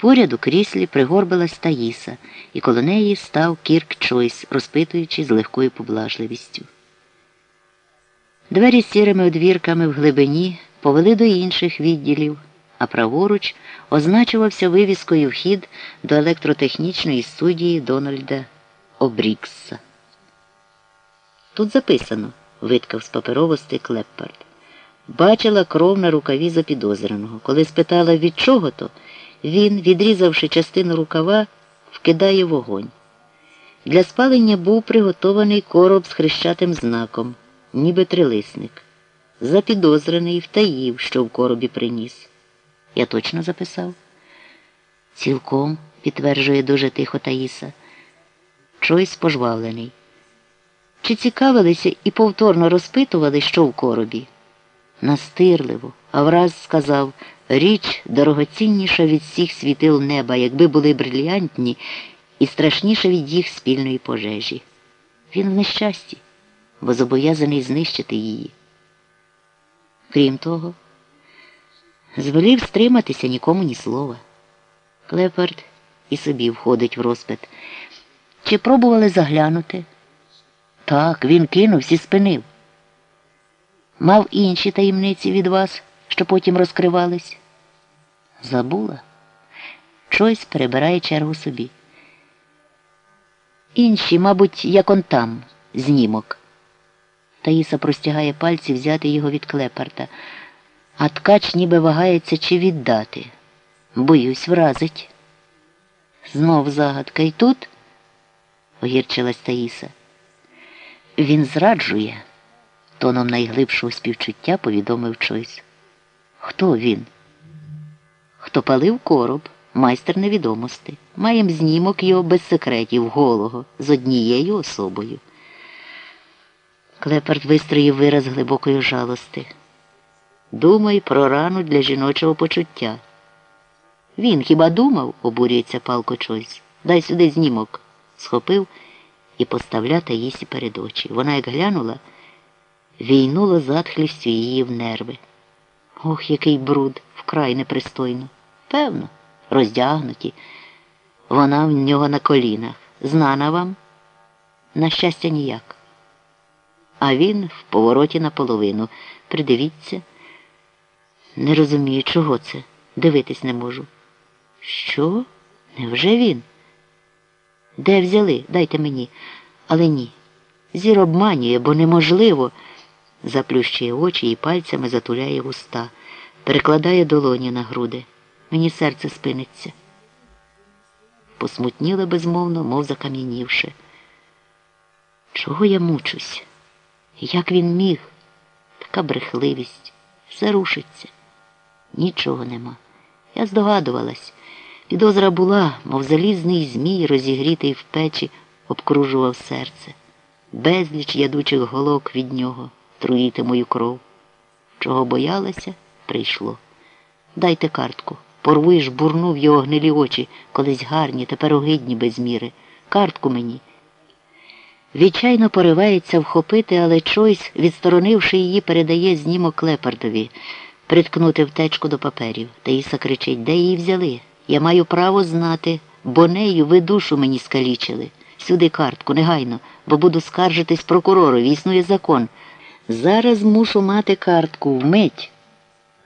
Поряд у кріслі пригорбилась Таїса, і коло неї став Кірк Чойс, розпитуючи з легкою поблажливістю. Двері з сірими одвірками в глибині повели до інших відділів, а праворуч означувався вивіскою вхід до електротехнічної студії Дональда Обрікса. Тут записано, виткав з паперовости Клеппард. Бачила кров на рукаві запідозреного. Коли спитала, від чого то, він, відрізавши частину рукава, вкидає вогонь. Для спалення був приготований короб з хрещатим знаком, ніби трилисник. Запідозрений втаїв, що в коробі приніс. Я точно записав? Цілком, підтверджує дуже тихо Таїса. Чойсь пожвавлений. Чи цікавилися і повторно розпитували, що в коробі? Настирливо, а враз сказав річ дорогоцінніша від всіх світил неба, якби були брильянтні, і страшніша від їх спільної пожежі. Він в нещасті, бо зобов'язаний знищити її. Крім того, звелів стриматися нікому ні слова. Клепард і собі входить в розпит. Чи пробували заглянути? Так, він кинувся і спинив. Мав інші таємниці від вас, що потім розкривались? Забула. Чойсь перебирає чергу собі. Інші, мабуть, як он там, знімок. Таїса простягає пальці взяти його від клепарта, а ткач ніби вагається чи віддати. Боюсь, вразить. Знов загадка і тут, огірчилась Таїса. Він зраджує, тоном найглибшого співчуття повідомив Чойс. Хто він? Хто палив короб, майстер невідомості. Маєм знімок його без секретів голого з однією особою. Клепард вистроїв вираз глибокої жалости. Думай про рану для жіночого почуття. Він хіба думав, обурюється палко Чойс. Дай сюди знімок. Схопив і поставля Таїсі перед очі. Вона, як глянула, війнула затхлістю її в нерви. Ох, який бруд, вкрай непристойно. Певно, роздягнуті. Вона в нього на колінах. Знана вам? На щастя, ніяк. А він в повороті наполовину. Придивіться. Не розумію, чого це. Дивитись не можу. Що? Невже він? Де взяли? Дайте мені. Але ні. Зір обманює, бо неможливо. Заплющує очі і пальцями затуляє вуста, перекладає долоні на груди. Мені серце спиниться. Посмутніла безмовно, мов закам'янівши. Чого я мучусь? Як він міг? Така брехливість. Все рушиться. Нічого нема. Я здогадувалась. Підозра була, мов залізний змій, розігрітий в печі, обкружував серце. Безліч ядучих голок від нього труїти мою кров. Чого боялася, прийшло. Дайте картку. Порву і жбурнув його гнилі очі, колись гарні, тепер огидні без міри. Картку мені. Відчайно поривається вхопити, але Чойс, відсторонивши її, передає знімок Клепардові, приткнути втечку до паперів. Таїса кричить, де її взяли? Я маю право знати, бо нею ви душу мені скалічили. Сюди картку, негайно, бо буду скаржитись прокуророві, існує закон. Зараз мушу мати картку вмить.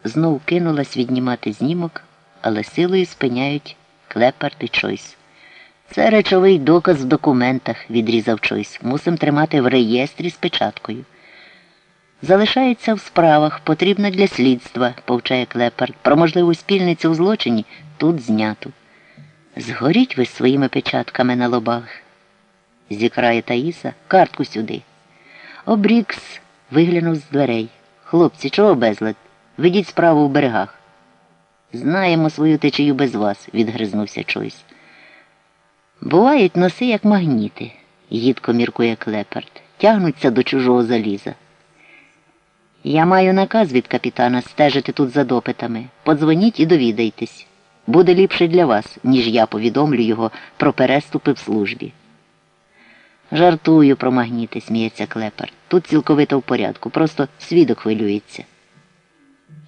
Знов кинулась віднімати знімок, але силою спиняють Клепард і Чойс. Це речовий доказ в документах, відрізав Чойс. Мусим тримати в реєстрі з печаткою. Залишається в справах, потрібна для слідства, повчає Клепард. Про можливу спільницю в злочині тут знято. Згоріть ви своїми печатками на лобах. Зікрає Таїса, картку сюди. Обрікс виглянув з дверей. Хлопці, чого безлад? Ведіть справу в берегах. Знаємо свою течію без вас, відгризнувся Чойс. Бувають носи, як магніти, їдко міркує Клепард. Тягнуться до чужого заліза. Я маю наказ від капітана стежити тут за допитами. Подзвоніть і довідайтесь. Буде ліпше для вас, ніж я повідомлю його про переступи в службі. Жартую про магніти, сміється Клепар. Тут цілковито в порядку, просто свідок хвилюється.